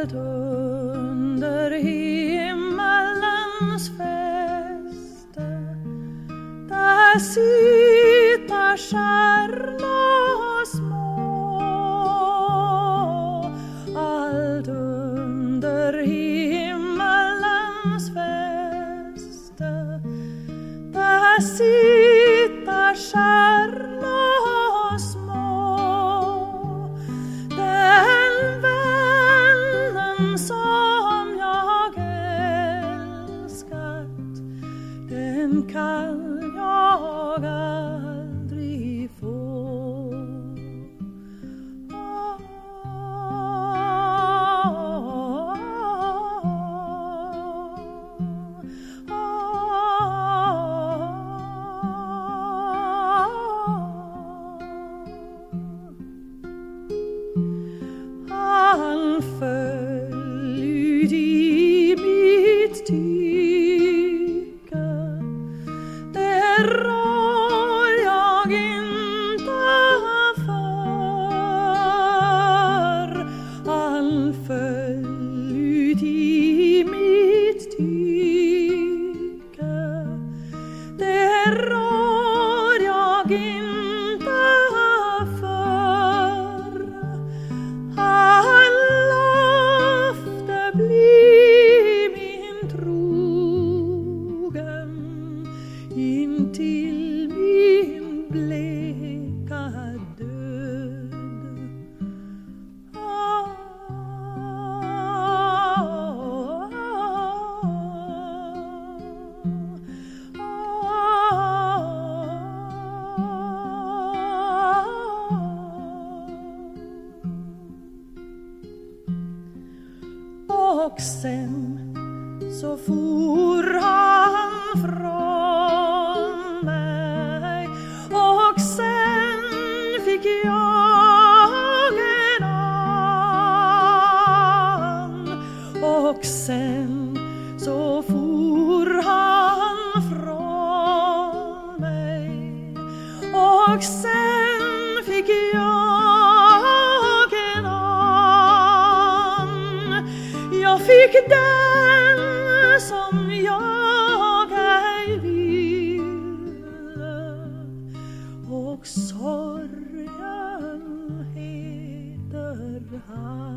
allt under himmelens fäste. Där sitta stjärnor små. Allt under himmelens fäste. Där sitter den kan jag till min bleka död. Och sen så for han från Och sen fick jag en an Jag fick den som jag ej ville Och sorgen heter han.